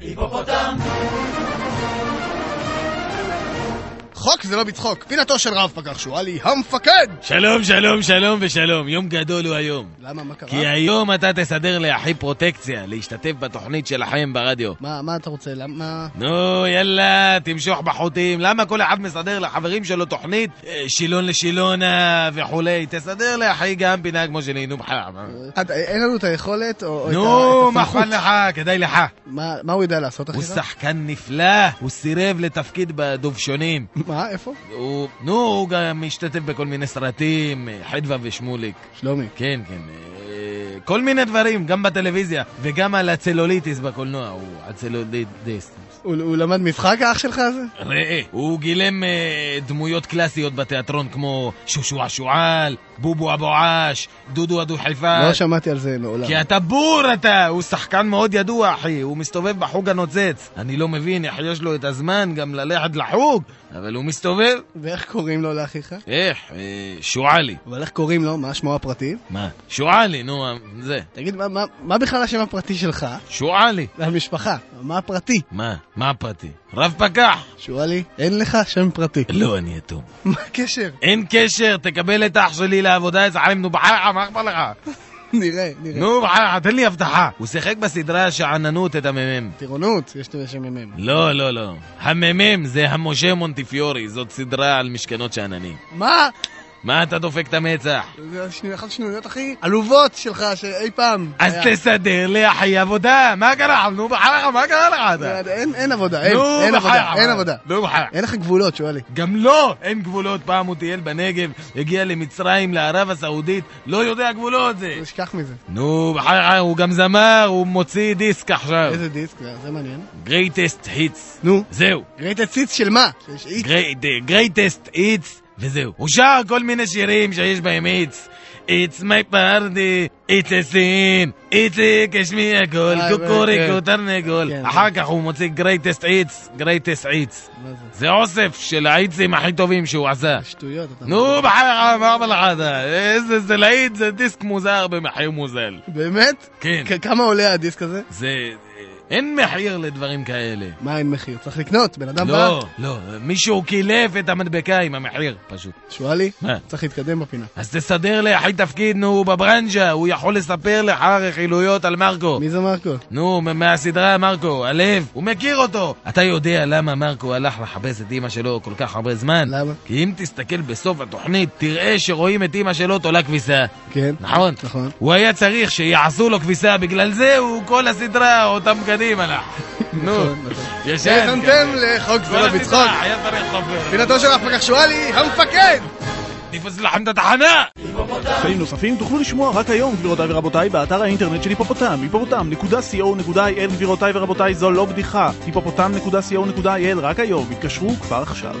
היפופוטם! חוק זה לא בצחוק, פינתו של רב פקח שועלי, המפקד! שלום, שלום, שלום ושלום. יום גדול הוא היום. למה, מה קרה? כי היום אתה תסדר לאחי פרוטקציה להשתתף בתוכנית שלכם ברדיו. מה, מה אתה רוצה? למה... נו, יאללה, תמשוך בחוטים. למה כל אחד מסדר לחברים שלו תוכנית אה, שילון לשילונה וכולי? תסדר לאחי גם פינה כמו שלי, נו בחר. עד- אין לנו את היכולת, או את ה- נו, מה הסמכות? אכפת לך? כדאי לך. מה הוא יודע לעשות, אחי? הוא שחקן נפלא, הוא סירב לתפקיד בדובשונים. מה, איפה? הוא, נו, הוא גם משתתף בכל מיני סרטים, אה, חדווה ושמוליק. שלומי. כן, כן. כל מיני דברים, גם בטלוויזיה, וגם על הצלוליטיס בקולנוע, הוא הצלוליטיס. הוא הוא למד משחק, האח שלך הזה? ראה, הוא גילם אה, דמויות קלאסיות בתיאטרון כמו שושוע שועל, בובו אבואש, דודו אדו חיפה. לא שמעתי על זה מעולם. כי אתה בור אתה, הוא שחקן מאוד ידוע אחי, הוא מסתובב בחוג הנוצץ. אני לא מבין איך יש לו את הזמן גם ללכת לחוג, אבל הוא מסתובב. ואיך קוראים לו לאחיך? איך? אה, שועלי. אבל איך קוראים לו? מה שמו הפרטי? מה? שועלי, נו, זה. תגיד, מה- מה- מה בכלל השם הפרטי שלך? שועלי. למשפחה. מה הפרטי? מה? מה הפרטי? רב פקח. שועלי, אין לך שם פרטי. לא, אני יתום. מה הקשר? אין קשר, תקבל את אח שלי לעבודה אצלכם, נו בחייך, מה אכפת לך? נראה, נראה. נו תן לי הבטחה. הוא שיחק בסדרה שאננות את הממם. טירונות, יש לו שם מ"מ. לא, לא, לא. הממם זה המשה מונטיפיורי, זאת סדרה על משכנות שאננים. מה? מה אתה דופק את המצח? זה אחת השנוניות הכי עלובות שלך שאי פעם. אז. תסדר לי אחי עבודה, מה קרה? נו בחייך, מה קרה לך אתה? אין- אין עבודה, אין, עבודה. אין עבודה. נו בחייך. אין לך גבולות, שואלי. גם לא, אין גבולות. פעם הוא טייל בנגב, הגיע למצרים, לערב הסעודית, לא יודע גבולות זה. תשכח מזה. נו, בחייך, הוא גם זמר, הוא מוציא דיסק עכשיו. איזה דיסק, זה- מעניין. greatest hits. נו, זהו. ראית ציץ של מה? שיש איקס? וזהו. הוא שר כל מיני שירים שיש בהם hits. It's my party, it's a sin, it's a כשמי הכל, קוקוריקו, כן. תרנגול. כן, אחר כך הוא מוציא greatest hits, greatest hits. זה? אוסף של האיצים הכי טובים שהוא עשה. שטויות. נו, בחייך, אמר לך? איזה זה להיט, זה דיסק מוזר במחיר מוזל. באמת? כן. כמה עולה הדיסק הזה? זה... אין מחיר לדברים כאלה. מה אין מחיר? צריך לקנות, בן אדם בא. לא, לא, מישהו קילף את המדבקה עם המחיר, פשוט. שואלי, מה? צריך להתקדם בפינה. אז תסדר לי אחי תפקיד, נו, בברנז'ה, הוא יכול לספר לך רכילויות על מרקו. מי זה מרקו? נו, מהסדרה מרקו, הלב, הוא מכיר אותו. אתה יודע למה מרקו הלך לחפש את אמא שלו כל כך הרבה זמן? למה? כי אם תסתכל בסוף התוכנית, תראה שרואים את אמא שלו תולה כביסה. כן. נכון? נכון. הוא היה צריך שיעשו לו כביסה, בגלל זה הוא כל הסדרה, אותם בגדים הלך. נו, נכון, נכון. ישן. האזנתם לחוק זה כל לא בצחוק. פינתו של הפקח שואלי, המפקד! לכם את התחנה! פרקים נוספים תוכלו לשמוע רק היום, גבירותיי ורבותיי, באתר האינטרנט של היפופוטם, היפופוטם.co.il, גבירותיי ורבותיי, זו לא בדיחה, היפופוטם.co.il, רק היום, התקשרו כבר עכשיו.